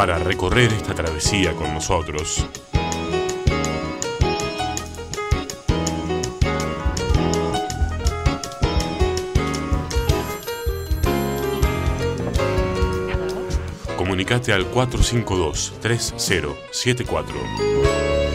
para recorrer esta travesía con nosotros. Comunicate al 452-3074. Lo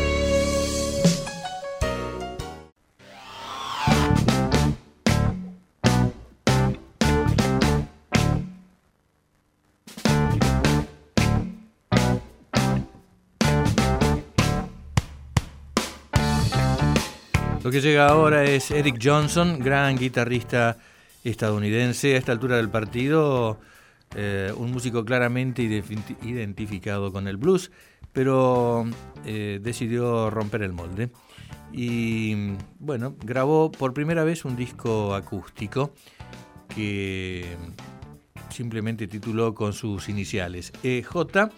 que llega ahora es Eric Johnson, gran guitarrista estadounidense. A esta altura del partido, eh, un músico claramente identificado con el blues, pero eh, decidió romper el molde. Y bueno, grabó por primera vez un disco acústico que simplemente tituló con sus iniciales EJ.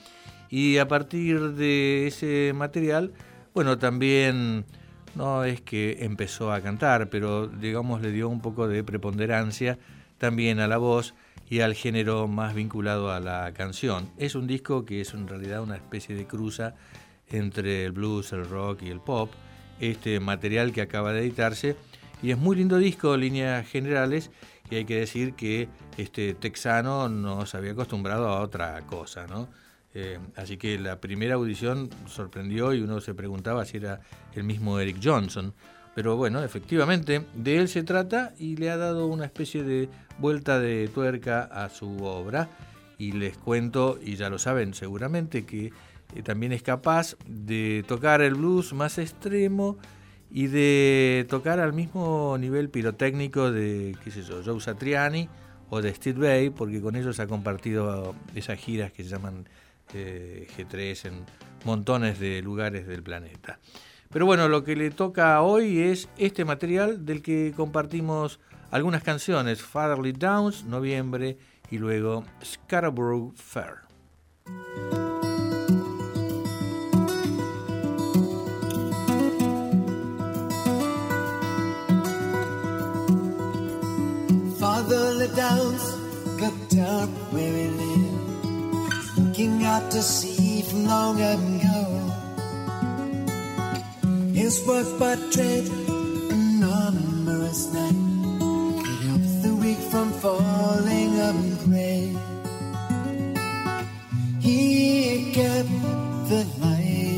Y a partir de ese material, bueno, también no es que empezó a cantar, pero digamos le dio un poco de preponderancia también a la voz y al género más vinculado a la canción. Es un disco que es en realidad una especie de cruza entre el blues, el rock y el pop. Este material que acaba de editarse y es muy lindo disco, líneas generales, y hay que decir que este texano no se había acostumbrado a otra cosa, ¿no? Eh, así que la primera audición sorprendió y uno se preguntaba si era el mismo Eric Johnson. Pero bueno, efectivamente, de él se trata y le ha dado una especie de vuelta de tuerca a su obra. Y les cuento, y ya lo saben seguramente, que eh, también es capaz de tocar el blues más extremo y de tocar al mismo nivel pirotécnico de, qué yo, Joe Satriani o de Steve Bay, porque con ellos ha compartido esas giras que se llaman G3 en montones de lugares del planeta. Pero bueno, lo que le toca hoy es este material del que compartimos algunas canciones, Fatherly Downs, Noviembre y luego Scarborough Fair. fantasy from long ago. His worth portrayed a numerous night, kept the weak from falling of grave. He kept the light.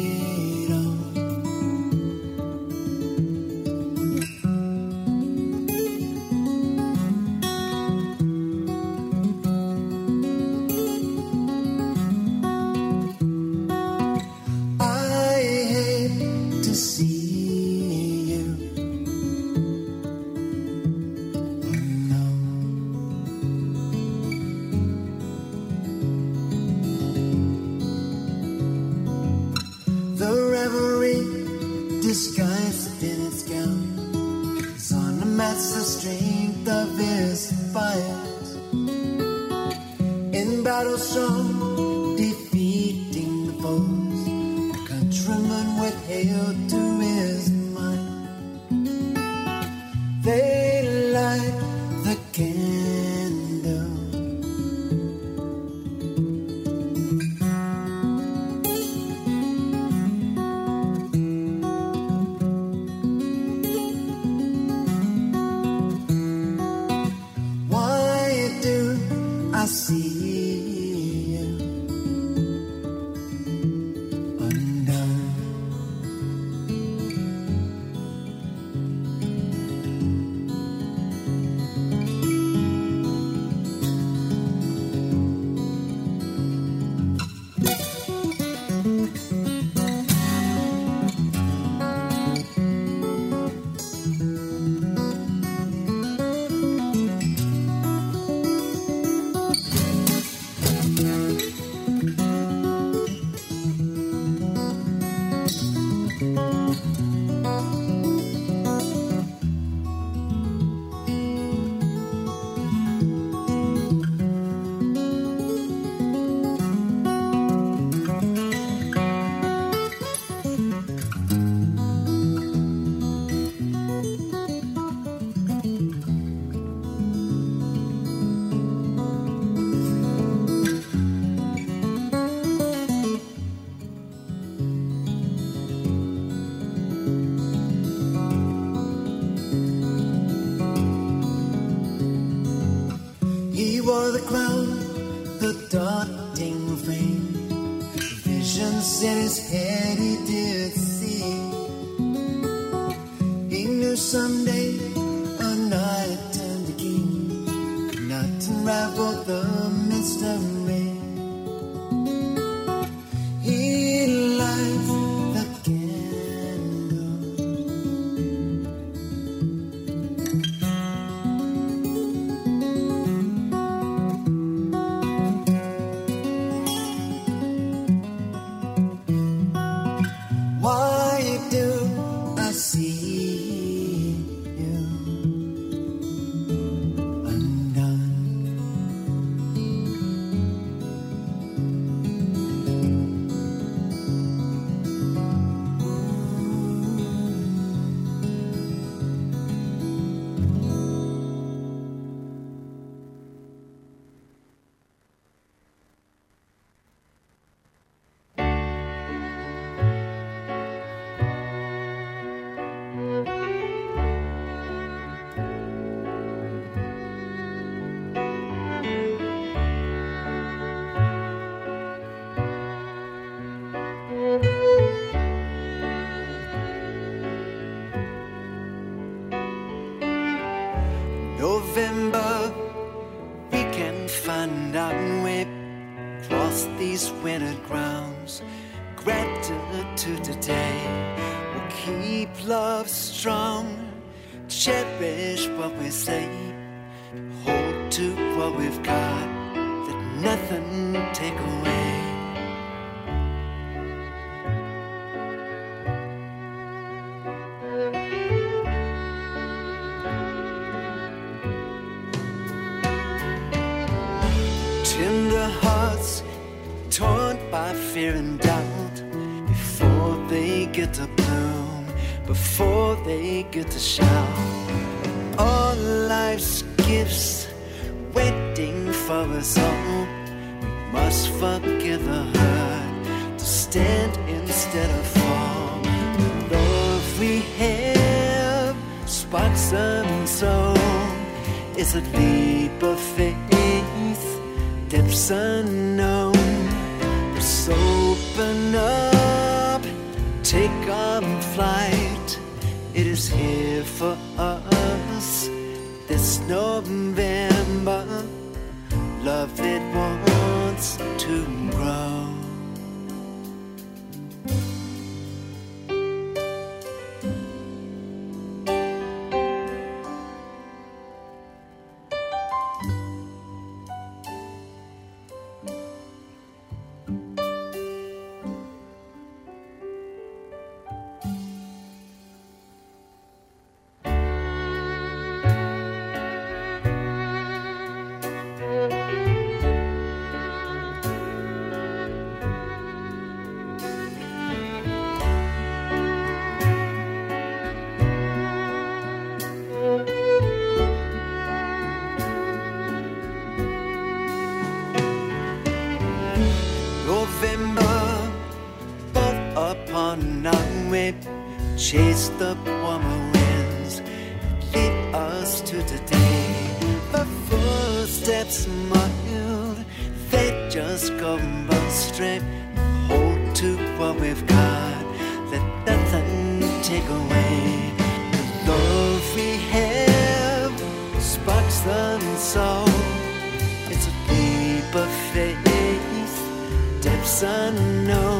Unravel the mystery. Out when we cross these winter grounds. Gratitude to today we'll keep love strong. Cherish what we say, hold to what we've got. Let nothing take away. Fear and doubt before they get to bloom, before they get to shout. All life's gifts waiting for us all. We must forgive the hurt to stand instead of fall. The love we have sparks unsown. It's a leap of faith depths unknown. Take on flight. It is here for us this November. Love it wants to chase the warmer winds, that lead us to today. The footsteps mild, they just go by straight. Hold to what we've got, let nothing take away. The love we have sparks unsold. It's a leap of faith, depths unknown.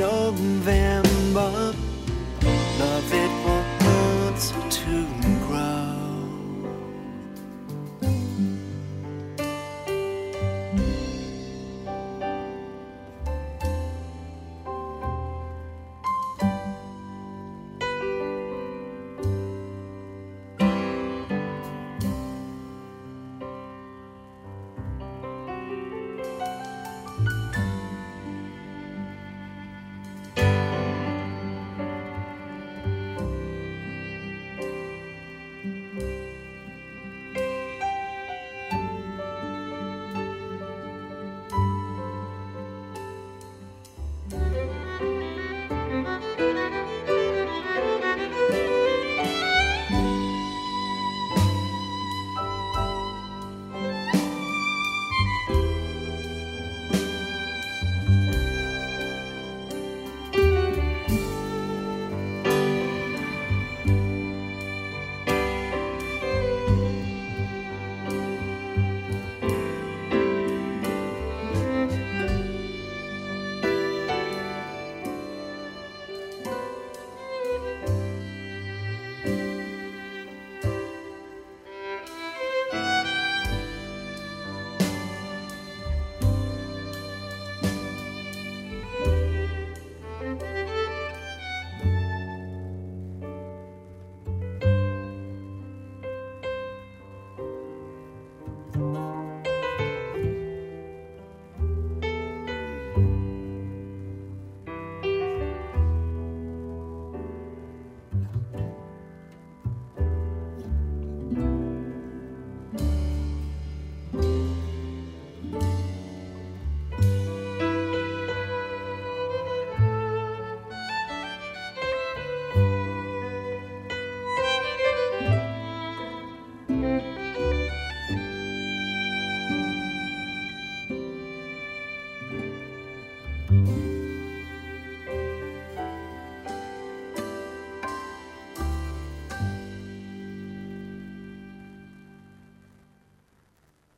November.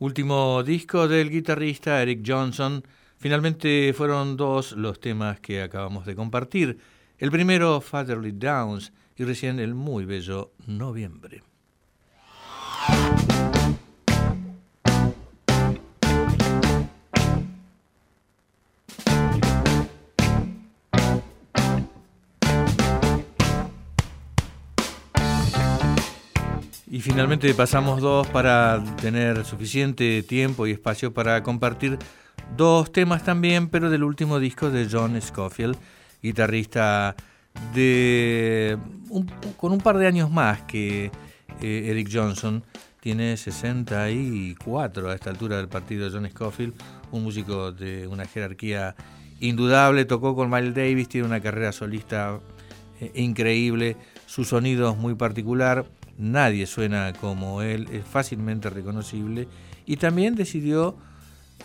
Último disco del guitarrista Eric Johnson. Finalmente fueron dos los temas que acabamos de compartir. El primero, Fatherly Downs, y recién el muy bello Noviembre. Y finalmente pasamos dos para tener suficiente tiempo y espacio para compartir dos temas también, pero del último disco de John Scofield, guitarrista de con un par de años más que eh, Eric Johnson. Tiene 64 a esta altura del partido John Scofield, un músico de una jerarquía indudable, tocó con Miles Davis, tiene una carrera solista eh, increíble, su sonido es muy particular nadie suena como él, es fácilmente reconocible y también decidió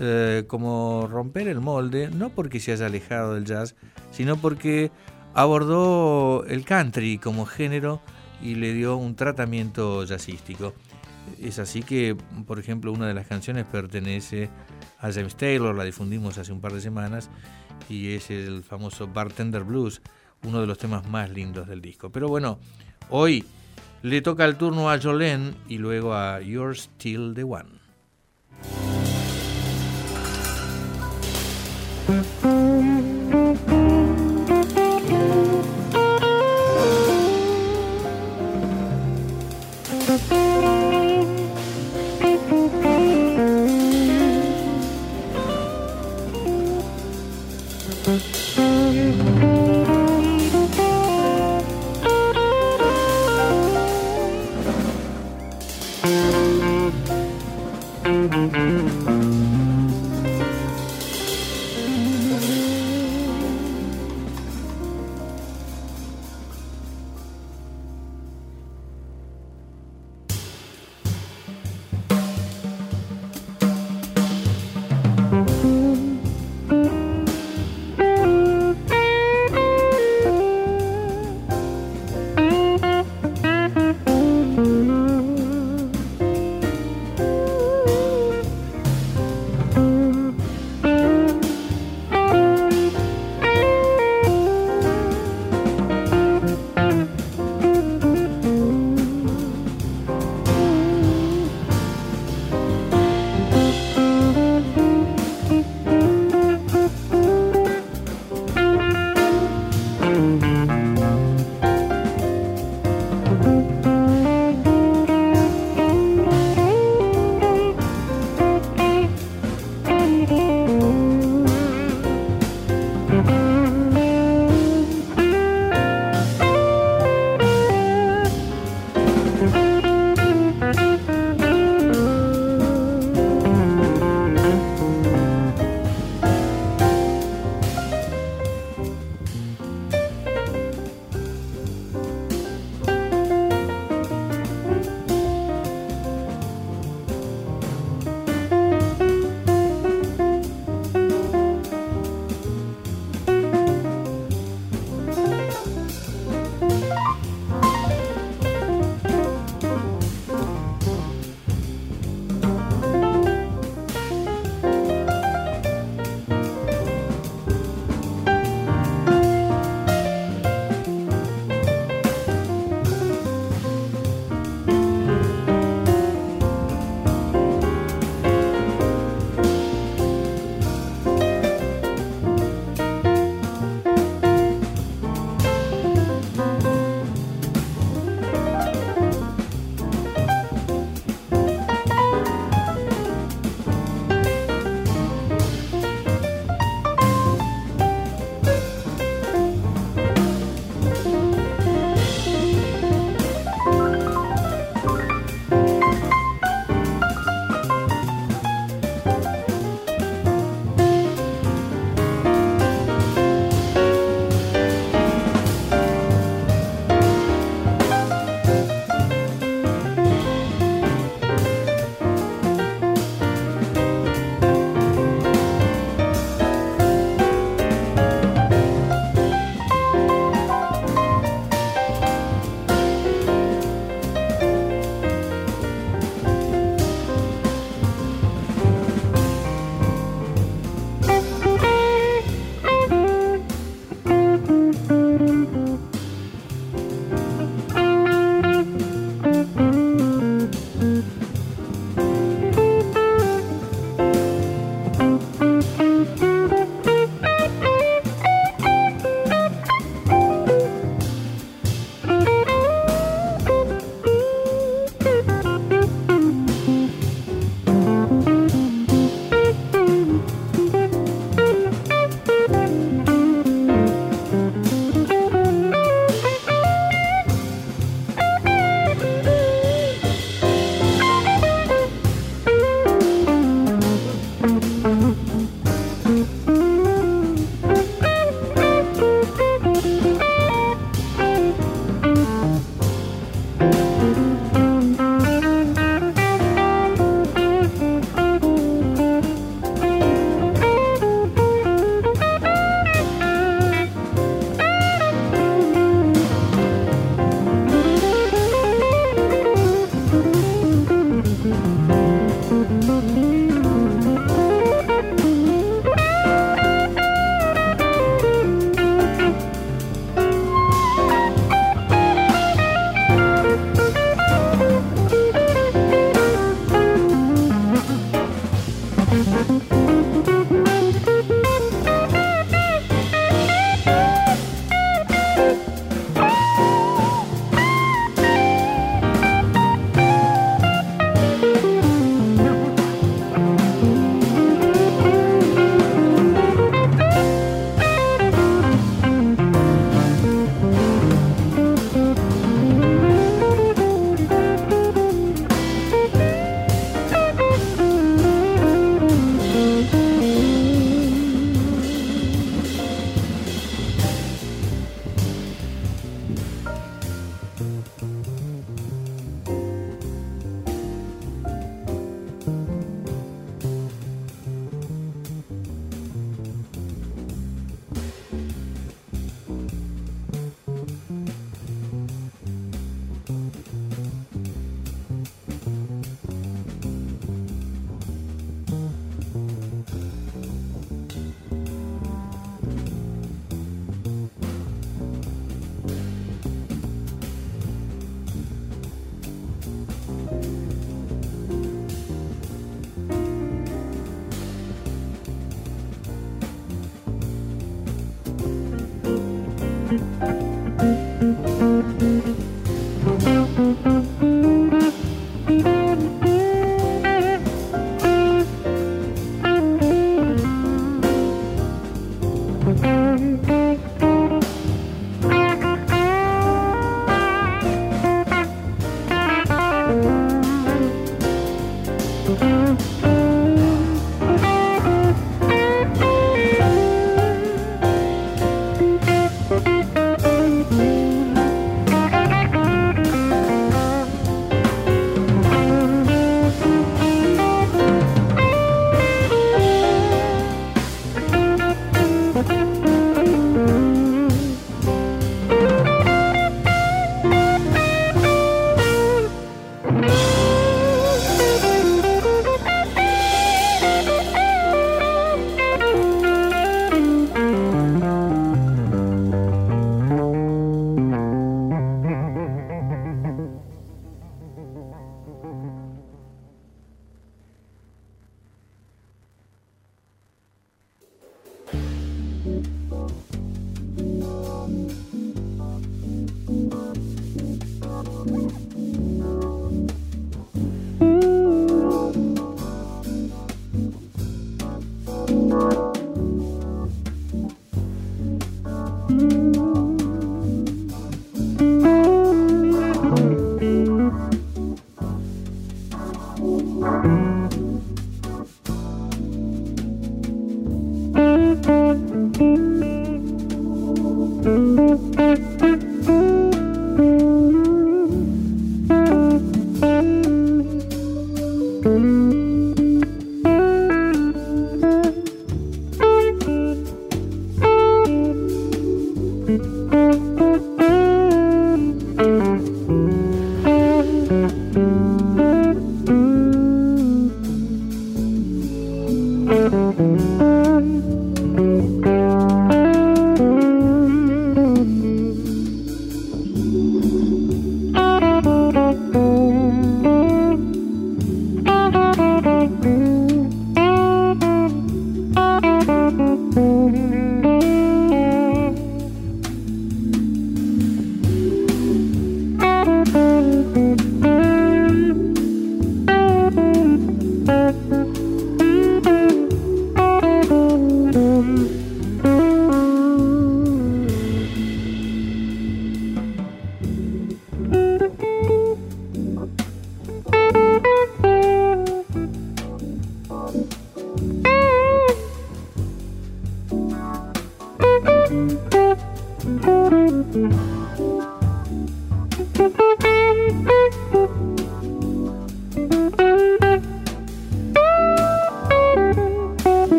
eh, como romper el molde, no porque se haya alejado del jazz, sino porque abordó el country como género y le dio un tratamiento jazzístico. Es así que, por ejemplo, una de las canciones pertenece a James Taylor, la difundimos hace un par de semanas, y es el famoso Bartender Blues, uno de los temas más lindos del disco. Pero bueno, hoy le toca el turno a Jolene y luego a You're Still the One.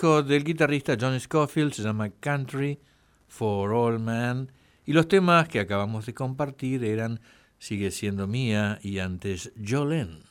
Del guitarrista John Scofield se llama Country for All Man y los temas que acabamos de compartir eran Sigue siendo mía y antes Jolene.